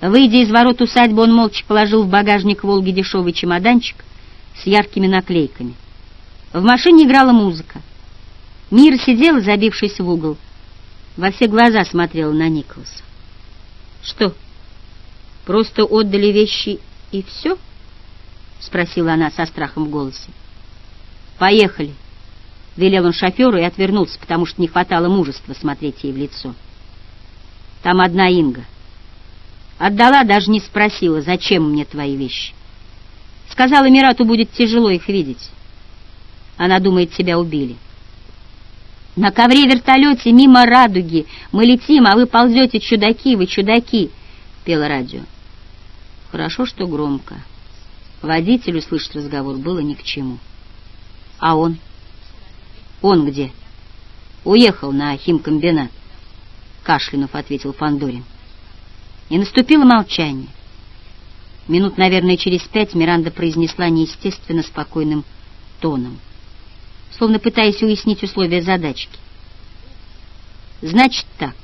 Выйдя из ворот усадьбы, он молча положил в багажник «Волги» дешевый чемоданчик с яркими наклейками. В машине играла музыка. Мира сидела, забившись в угол, во все глаза смотрела на Николаса. «Что, просто отдали вещи и все?» — спросила она со страхом в голосе. «Поехали!» — велел он шоферу и отвернулся, потому что не хватало мужества смотреть ей в лицо. «Там одна Инга. Отдала, даже не спросила, зачем мне твои вещи. Сказала, Мирату будет тяжело их видеть. Она думает, тебя убили». На ковре-вертолете мимо радуги мы летим, а вы ползете, чудаки, вы чудаки, — пело радио. Хорошо, что громко. Водителю слышать разговор было ни к чему. А он? Он где? Уехал на химкомбинат. Кашлянув ответил Фандорин. И наступило молчание. Минут, наверное, через пять Миранда произнесла неестественно спокойным тоном словно пытаясь уяснить условия задачки. Значит так.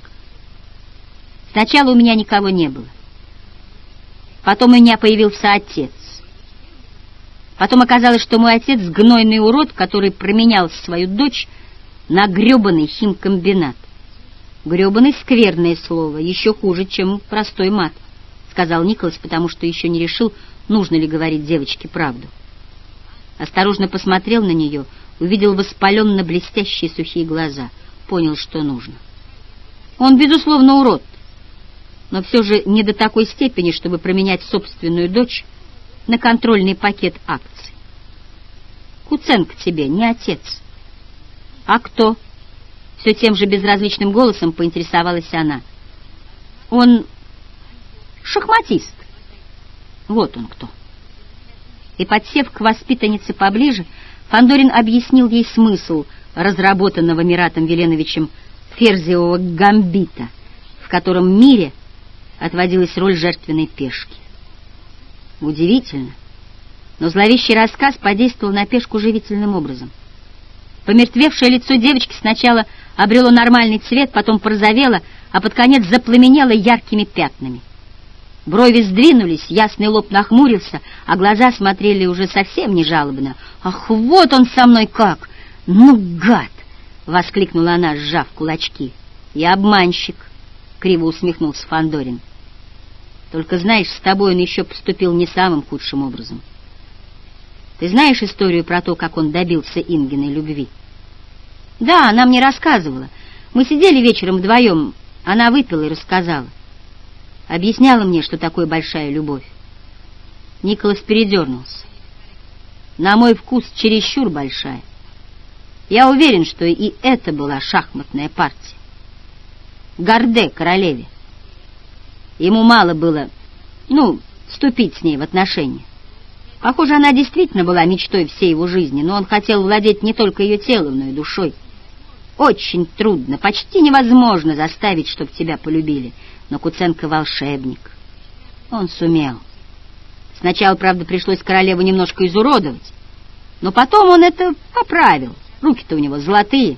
Сначала у меня никого не было. Потом у меня появился отец. Потом оказалось, что мой отец — гнойный урод, который променял свою дочь на гребаный химкомбинат. Гребаный — скверное слово, еще хуже, чем простой мат, — сказал Николас, потому что еще не решил, нужно ли говорить девочке правду. Осторожно посмотрел на нее — увидел воспаленно блестящие сухие глаза, понял, что нужно. Он, безусловно, урод, но все же не до такой степени, чтобы променять собственную дочь на контрольный пакет акций. Куценко тебе не отец. А кто? Все тем же безразличным голосом поинтересовалась она. Он шахматист. Вот он кто. И, подсев к воспитаннице поближе, Фандорин объяснил ей смысл разработанного Миратом Веленовичем ферзиевого гамбита, в котором мире отводилась роль жертвенной пешки. Удивительно, но зловещий рассказ подействовал на пешку живительным образом. Помертвевшее лицо девочки сначала обрело нормальный цвет, потом порозовело, а под конец запламенело яркими пятнами — Брови сдвинулись, ясный лоб нахмурился, а глаза смотрели уже совсем не жалобно. «Ах, вот он со мной как! Ну, гад!» — воскликнула она, сжав кулачки. «Я обманщик!» — криво усмехнулся Фандорин. «Только знаешь, с тобой он еще поступил не самым худшим образом. Ты знаешь историю про то, как он добился Ингиной любви?» «Да, она мне рассказывала. Мы сидели вечером вдвоем, она выпила и рассказала объясняла мне, что такое большая любовь. Николас передернулся. На мой вкус чересчур большая. Я уверен, что и это была шахматная партия. Горде королеве. Ему мало было, ну, вступить с ней в отношения. Похоже, она действительно была мечтой всей его жизни, но он хотел владеть не только ее телом, но и душой. Очень трудно, почти невозможно заставить, чтобы тебя полюбили — но Куценко волшебник. Он сумел. Сначала, правда, пришлось королеву немножко изуродовать, но потом он это поправил. Руки-то у него золотые.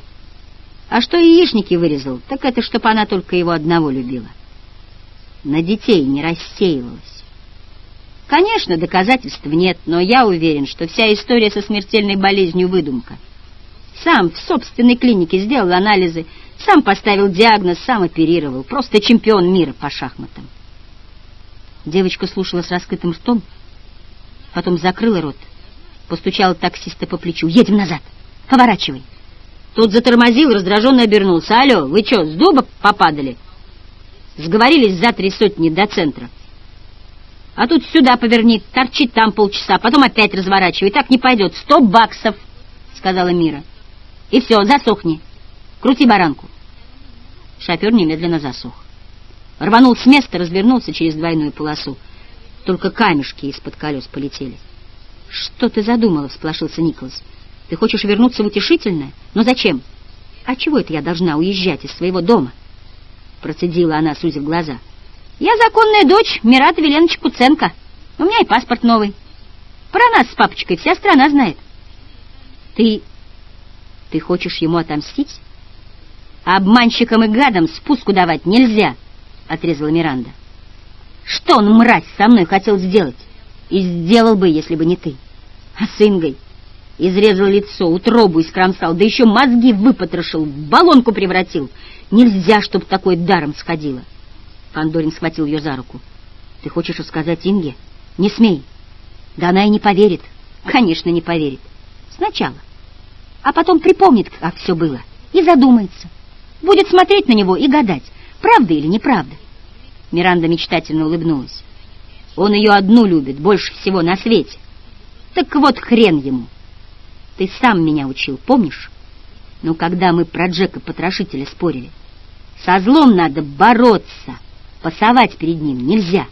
А что яичники вырезал, так это чтоб она только его одного любила. На детей не рассеивалась. Конечно, доказательств нет, но я уверен, что вся история со смертельной болезнью — выдумка. Сам в собственной клинике сделал анализы, сам поставил диагноз, сам оперировал. Просто чемпион мира по шахматам. Девочка слушала с раскрытым ртом, потом закрыла рот, постучала таксиста по плечу. «Едем назад! Поворачивай!» Тот затормозил, раздраженно обернулся. «Алло, вы что, с дуба попадали?» Сговорились за три сотни до центра. А тут сюда поверни, торчит там полчаса, потом опять разворачивай. Так не пойдет. Сто баксов, сказала Мира. И все, засохни. Крути баранку. Шофер немедленно засох. Рванул с места, развернулся через двойную полосу. Только камешки из-под колес полетели. — Что ты задумала? — всполошился Николас. — Ты хочешь вернуться в утешительное? Но зачем? — А чего это я должна уезжать из своего дома? Процедила она, сузив глаза. — Я законная дочь Мирата Веленовича Куценко. У меня и паспорт новый. Про нас с папочкой вся страна знает. — Ты ты хочешь ему отомстить? Обманщикам и гадам спуску давать нельзя, — отрезала Миранда. Что он, мразь, со мной хотел сделать? И сделал бы, если бы не ты. А с Ингой изрезал лицо, утробу искромсал, да еще мозги выпотрошил, в баллонку превратил. Нельзя, чтобы такое даром сходило. Фандорин схватил ее за руку. Ты хочешь рассказать Инге? Не смей. Да она и не поверит. Конечно, не поверит. Сначала. А потом припомнит, как все было, и задумается. Будет смотреть на него и гадать, правда или неправда. Миранда мечтательно улыбнулась. Он ее одну любит, больше всего на свете. Так вот хрен ему. Ты сам меня учил, помнишь? Но когда мы про Джека-потрошителя спорили, со злом надо бороться, пасовать перед ним нельзя.